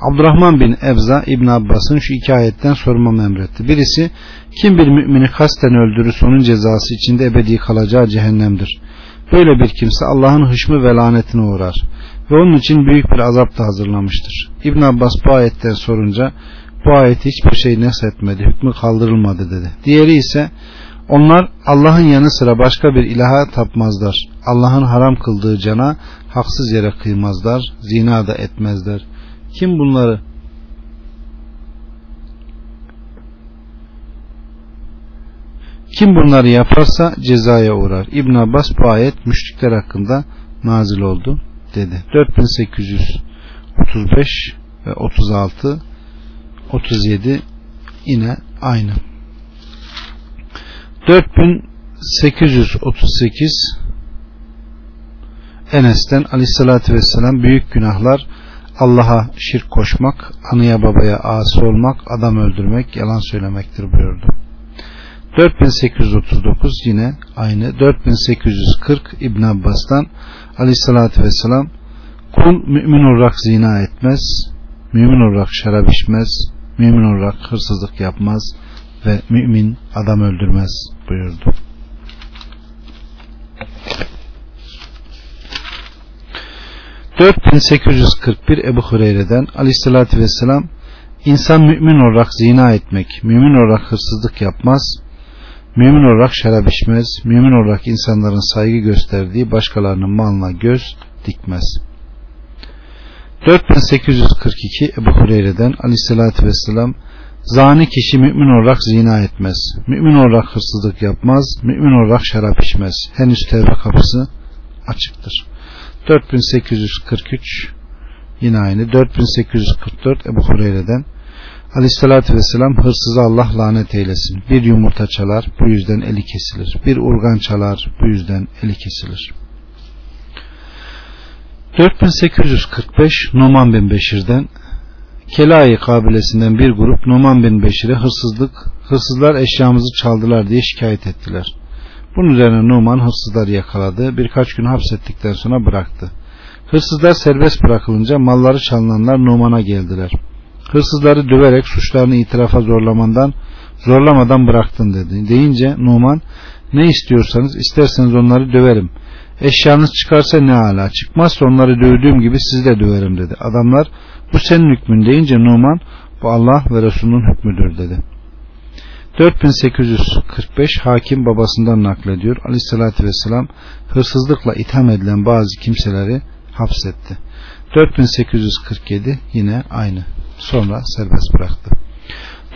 Abdurrahman bin Evza İbn Abbas'ın şu iki ayetten sormamı emretti. Birisi kim bir mümini kasten öldürürse onun cezası içinde ebedi kalacağı cehennemdir. Böyle bir kimse Allah'ın hışmı ve lanetine uğrar ve onun için büyük bir azap da hazırlamıştır. İbn Abbas bu ayetten sorunca bu ayet hiçbir şey neshetmedi, hükmü kaldırılmadı dedi. Diğeri ise onlar Allah'ın yanı sıra başka bir ilaha tapmazlar. Allah'ın haram kıldığı cana haksız yere kıymazlar, zina da etmezler. Kim bunları Kim bunları yaparsa cezaya uğrar. İbn Abbas bu ayet müşrikler hakkında nazil oldu dedi. 4835 ve 36 37 yine aynı. 4838 Enes'ten aleyhissalatü vesselam büyük günahlar Allah'a şirk koşmak, anıya babaya asi olmak, adam öldürmek, yalan söylemektir buyurdu. 4839 yine aynı 4840 İbn Abbas'tan aleyhissalatü vesselam kul mümin olarak zina etmez mümin olarak şarap içmez mümin olarak hırsızlık yapmaz ve mümin adam öldürmez buyurdu. ...4841 Ebu Hureyre'den... ...aleyhissalatü vesselam... ...insan mümin olarak zina etmek... ...mümin olarak hırsızlık yapmaz... ...mümin olarak şarap içmez... ...mümin olarak insanların saygı gösterdiği... ...başkalarının malına göz dikmez... 4842 Ebu Hureyre'den aleyhissalatü vesselam zani kişi mümin olarak zina etmez. Mümin olarak hırsızlık yapmaz. Mümin olarak şarap içmez. Henüz tevbe kapısı açıktır. 4843 yine aynı 4844 Ebu Hureyre'den Aleyhissalatü Vesselam hırsızı Allah lanet eylesin. Bir yumurta çalar bu yüzden eli kesilir. Bir urgan çalar bu yüzden eli kesilir. 4845 Numan bin Beşir'den Kelai kabilesinden bir grup Numan bin Beşir'e hırsızlık, hırsızlar eşyamızı çaldılar diye şikayet ettiler. Bunun üzerine Numan hırsızları yakaladı. Birkaç gün hapsettikten sonra bıraktı. Hırsızlar serbest bırakılınca malları çalınanlar Numan'a geldiler. Hırsızları döverek suçlarını itirafa zorlamandan zorlamadan bıraktın dedi. Deyince Numan ne istiyorsanız isterseniz onları döverim. Eşyanız çıkarsa ne ala çıkmazsa onları dövdüğüm gibi sizi de döverim dedi. Adamlar bu senin hükmün deyince Numan bu Allah ve Resulünün hükmüdür dedi. 4845 hakim babasından naklediyor. Aleyhissalatü vesselam hırsızlıkla itham edilen bazı kimseleri hapsetti. 4847 yine aynı. Sonra serbest bıraktı.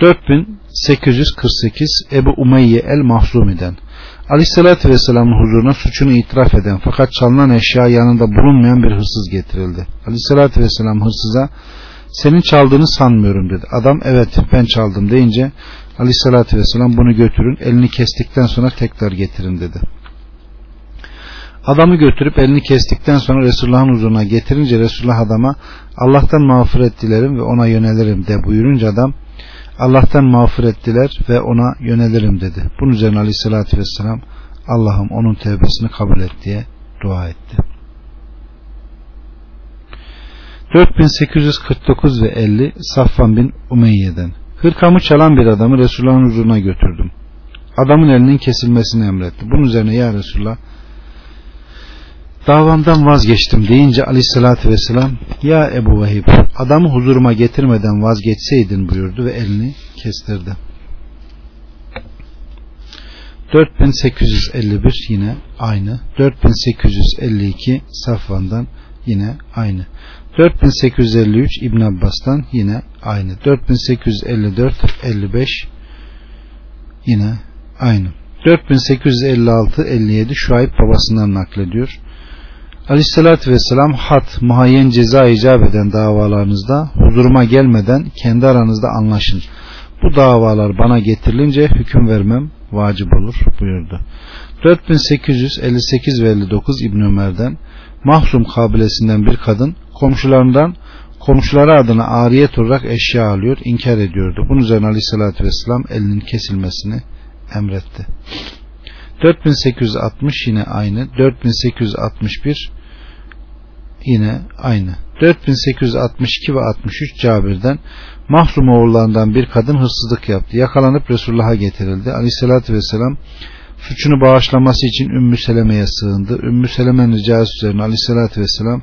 4848 Ebu Umeyye el Mahzumi'den Aleyhissalatü Vesselam'ın huzuruna suçunu itiraf eden fakat çalınan eşya yanında bulunmayan bir hırsız getirildi. Aleyhissalatü Vesselam hırsıza senin çaldığını sanmıyorum dedi. Adam evet ben çaldım deyince Aleyhissalatü Vesselam bunu götürün elini kestikten sonra tekrar getirin dedi. Adamı götürüp elini kestikten sonra Resulullah'ın huzuruna getirince Resulullah adama Allah'tan mağfiret dilerim ve ona yönelirim de buyurunca adam Allah'tan mağfiret diler ve ona yönelirim dedi. Bunun üzerine aleyhissalatü vesselam Allah'ım onun tevbesini kabul et diye dua etti. 4849 ve 50 Safvan bin Umeyye'den Hırkamı çalan bir adamı Resulullah'ın huzuruna götürdüm. Adamın elinin kesilmesini emretti. Bunun üzerine ya Resulullah davamdan vazgeçtim deyince aleyhissalatü vesselam ya Ebu Vahib adamı huzuruma getirmeden vazgeçseydin buyurdu ve elini kestirdi. 4851 yine aynı 4852 Safvan'dan yine aynı 4853 İbn Abbas'tan yine aynı 4854 55 yine aynı 4856 57 Şuayb babasından naklediyor Aleyhissalatü vesselam hat, muhayyen ceza icap eden davalarınızda huzuruma gelmeden kendi aranızda anlaşın. Bu davalar bana getirilince hüküm vermem vacip olur buyurdu. 4858 ve 59 İbn Ömer'den Mahzum kabilesinden bir kadın komşularından komşuları adına ariyet olarak eşya alıyor, inkar ediyordu. Bunun üzerine Aleyhisselatü Vesselam elinin kesilmesini emretti. 4860 yine aynı. 4861 yine aynı. 4862 ve 63 Cabir'den Mahzum oğullarından bir kadın hırsızlık yaptı. Yakalanıp Resulullah'a getirildi. Aleyhissalatü vesselam suçunu bağışlaması için Ümmü Seleme'ye sığındı. Ümmü Seleme'nin ricası üzerine Aleyhissalatü vesselam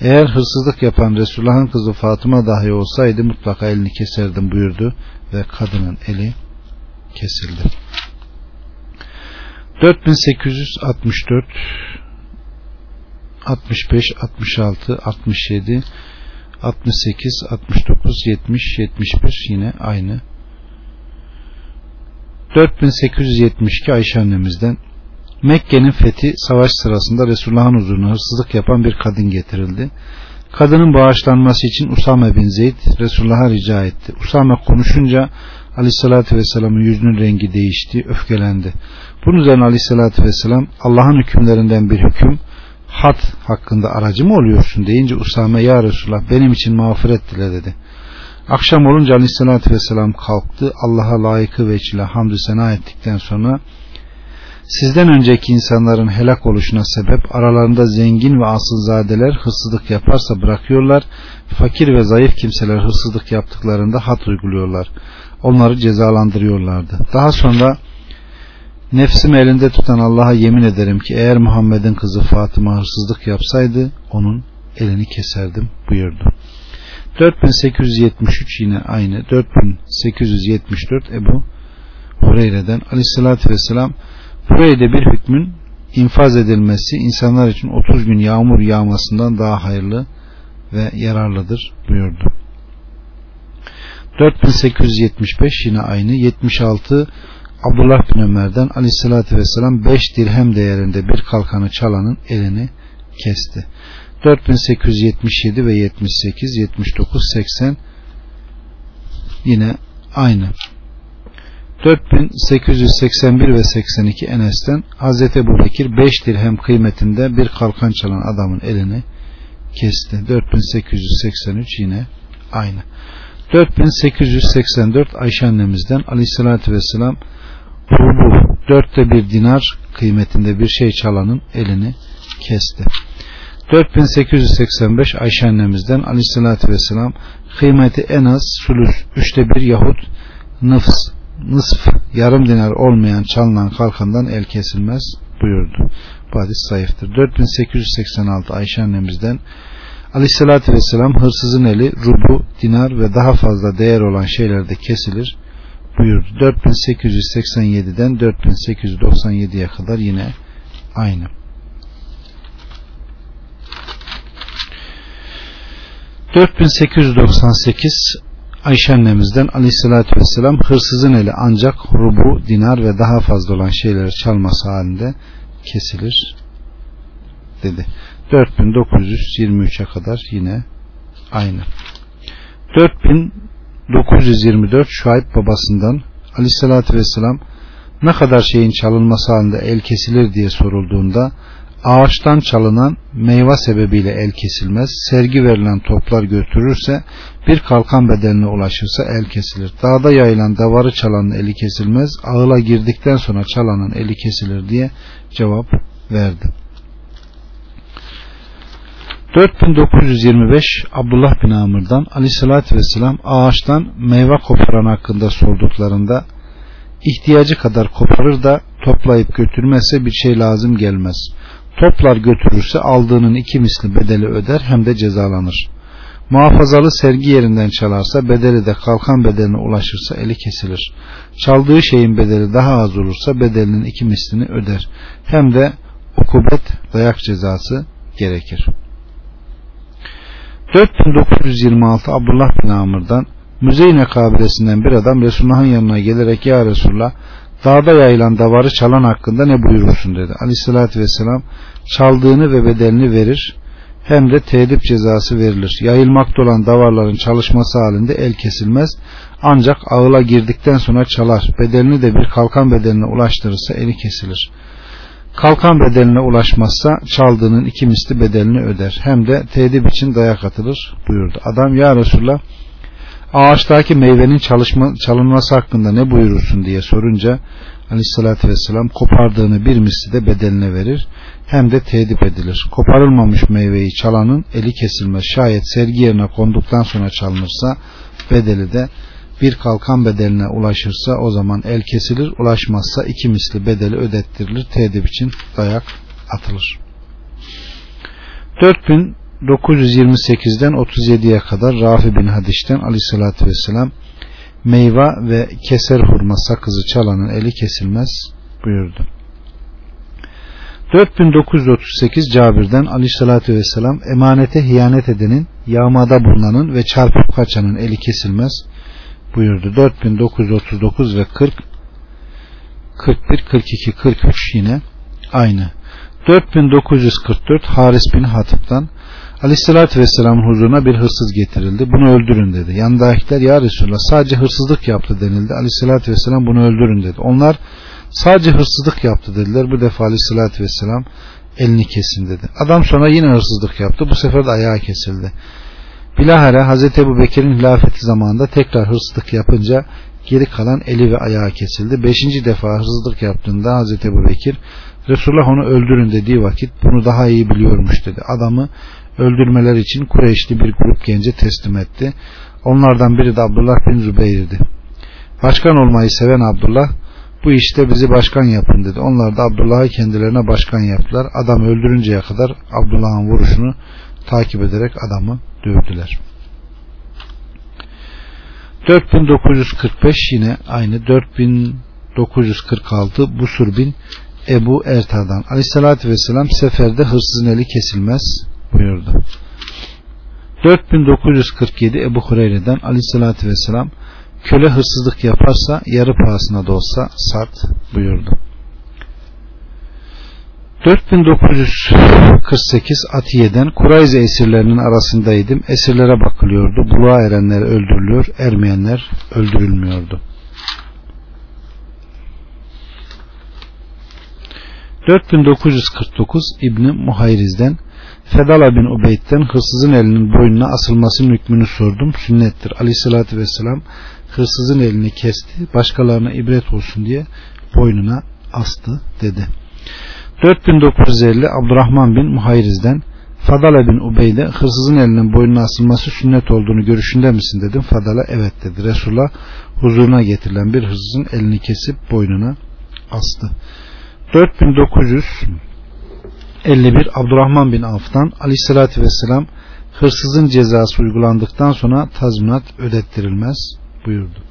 eğer hırsızlık yapan Resulullah'ın kızı Fatıma dahi olsaydı mutlaka elini keserdim buyurdu ve kadının eli kesildi. 4864 65, 66, 67, 68, 69, 70, 71 yine aynı. 4872 Ayşe annemizden Mekke'nin fethi savaş sırasında Resulullah'ın huzuruna hırsızlık yapan bir kadın getirildi. Kadının bağışlanması için Usame bin Zeyd Resulullah'a rica etti. Usame konuşunca Aleyhisselatü Vesselam'ın yüzünün rengi değişti, öfkelendi. Bunun üzerine Aleyhisselatü Vesselam Allah'ın hükümlerinden bir hüküm hat hakkında aracı mı oluyorsun deyince Usame ya Resulullah benim için mağfiret dile dedi. Akşam olunca aleyhissalatü vesselam kalktı. Allah'a layıkı ve içile hamdü sena ettikten sonra sizden önceki insanların helak oluşuna sebep aralarında zengin ve asılzadeler hırsızlık yaparsa bırakıyorlar. Fakir ve zayıf kimseler hırsızlık yaptıklarında hat uyguluyorlar. Onları cezalandırıyorlardı. Daha sonra nefsimi elinde tutan Allah'a yemin ederim ki eğer Muhammed'in kızı Fatıma hırsızlık yapsaydı onun elini keserdim buyurdu. 4873 yine aynı 4874 Ebu Hureyre'den aleyhissalatü vesselam Buraya bir hükmün infaz edilmesi insanlar için 30 gün yağmur yağmasından daha hayırlı ve yararlıdır buyurdu. 4875 yine aynı 76 Abdullah bin Ömer'den aleyhissalatü vesselam 5 dirhem değerinde bir kalkanı çalanın elini kesti. 4877 ve 78 79 80 yine aynı. 4881 ve 82 Enes'ten Hz. Ebu Bekir 5 dirhem kıymetinde bir kalkan çalan adamın elini kesti. 4883 yine aynı. 4884 Ayşe annemizden aleyhissalatü vesselam rubu dörtte bir dinar kıymetinde bir şey çalanın elini kesti. 4885 Ayşe annemizden aleyhissalatü vesselam kıymeti en az sulus üçte bir yahut nıfs nısf yarım dinar olmayan çalınan kalkandan el kesilmez buyurdu. Bu hadis zayıftır. 4886 Ayşe annemizden Aleyhissalatü Vesselam hırsızın eli rubu, dinar ve daha fazla değer olan şeylerde kesilir buyurdu. 4887'den 4897'ye kadar yine aynı. ...4898 Ayşe annemizden aleyhissalatü vesselam hırsızın eli ancak rubu, dinar ve daha fazla olan şeyleri çalması halinde kesilir dedi. 4923'e kadar yine aynı. 4924 Şuayb babasından aleyhissalatü vesselam ne kadar şeyin çalınması halinde el kesilir diye sorulduğunda ağaçtan çalınan meyve sebebiyle el kesilmez. Sergi verilen toplar götürürse bir kalkan bedeline ulaşırsa el kesilir. Dağda yayılan davarı çalanın eli kesilmez. Ağıla girdikten sonra çalanın eli kesilir diye cevap verdi. 4925 Abdullah bin Amr'dan aleyhissalatü vesselam ağaçtan meyve koparan hakkında sorduklarında ihtiyacı kadar koparır da toplayıp götürmezse bir şey lazım gelmez. Toplar götürürse aldığının iki misli bedeli öder hem de cezalanır. Muhafazalı sergi yerinden çalarsa bedeli de kalkan bedeline ulaşırsa eli kesilir. Çaldığı şeyin bedeli daha az olursa bedelinin iki mislini öder. Hem de ukubet dayak cezası gerekir. 4926 Abdullah bin Amr'dan Müzeyne kabilesinden bir adam Resulullah'ın yanına gelerek Ya Resulullah dağda yayılan davarı çalan hakkında ne buyurursun dedi. Aleyhissalatü vesselam çaldığını ve bedelini verir hem de tedip cezası verilir. Yayılmakta olan davarların çalışması halinde el kesilmez ancak ağıla girdikten sonra çalar. Bedelini de bir kalkan bedeline ulaştırırsa eli kesilir. Kalkan bedeline ulaşmazsa çaldığının iki misli bedelini öder. Hem de tedip için dayak atılır buyurdu. Adam ya Resulullah ağaçtaki meyvenin çalışma, çalınması hakkında ne buyurursun diye sorunca aleyhissalatü vesselam kopardığını bir misli de bedeline verir hem de tedip edilir. Koparılmamış meyveyi çalanın eli kesilmez. Şayet sergi yerine konduktan sonra çalınırsa bedeli de bir kalkan bedeline ulaşırsa o zaman el kesilir. Ulaşmazsa iki misli bedeli ödettirilir. Tedip için dayak atılır. 4928'den 37'ye kadar Rafi bin Hadiş'ten aleyhissalatü vesselam meyve ve keser hurma sakızı çalanın eli kesilmez buyurdu. 4938 Cabir'den aleyhissalatü vesselam emanete hiyanet edenin, yağmada bulunanın ve çarpıp kaçanın eli kesilmez buyurdu. 4939 ve 40 41, 42, 43 yine aynı. 4944 Haris bin Hatip'ten Aleyhissalatü Vesselam'ın huzuruna bir hırsız getirildi. Bunu öldürün dedi. Yandakiler ya Resulallah sadece hırsızlık yaptı denildi. Aleyhissalatü Vesselam bunu öldürün dedi. Onlar sadece hırsızlık yaptı dediler. Bu defa Aleyhissalatü Vesselam elini kesin dedi. Adam sonra yine hırsızlık yaptı. Bu sefer de ayağı kesildi. Bilahare Hazreti Ebu Bekir'in hilafeti zamanında tekrar hırsızlık yapınca geri kalan eli ve ayağı kesildi. Beşinci defa hırsızlık yaptığında Hazreti Ebu Bekir Resulullah onu öldürün dediği vakit bunu daha iyi biliyormuş dedi. Adamı öldürmeler için Kureyşli bir grup gence teslim etti. Onlardan biri de Abdullah bin Zübeyir'di. Başkan olmayı seven Abdullah bu işte bizi başkan yapın dedi. Onlar da Abdullah'ı kendilerine başkan yaptılar. Adam öldürünceye kadar Abdullah'ın vuruşunu takip ederek adamı dövdüler. 4945 yine aynı 4946 Busur bin Ebu Erta'dan Aleyhisselatü Vesselam seferde hırsızın eli kesilmez buyurdu. 4947 Ebu Hureyre'den Aleyhisselatü Vesselam köle hırsızlık yaparsa yarı pahasına da olsa sat buyurdu. 4948 Atiye'den Kurayze esirlerinin arasındaydım. Esirlere bakılıyordu. Buluğa erenler öldürülüyor, ermeyenler öldürülmüyordu. 4949 İbni Muhayriz'den Fedala bin Ubeyd'den hırsızın elinin boynuna asılmasının hükmünü sordum. Sünnettir. Aleyhissalatü vesselam hırsızın elini kesti. Başkalarına ibret olsun diye boynuna astı dedi. 4950 Abdurrahman bin Muhayriz'den Fadala bin Ubeyde hırsızın elinin boynuna asılması sünnet olduğunu görüşünde misin dedim. Fadala evet dedi. Resulullah huzuruna getirilen bir hırsızın elini kesip boynuna astı. 4951 Abdurrahman bin Avf'tan aleyhissalatü vesselam hırsızın cezası uygulandıktan sonra tazminat ödettirilmez buyurdu.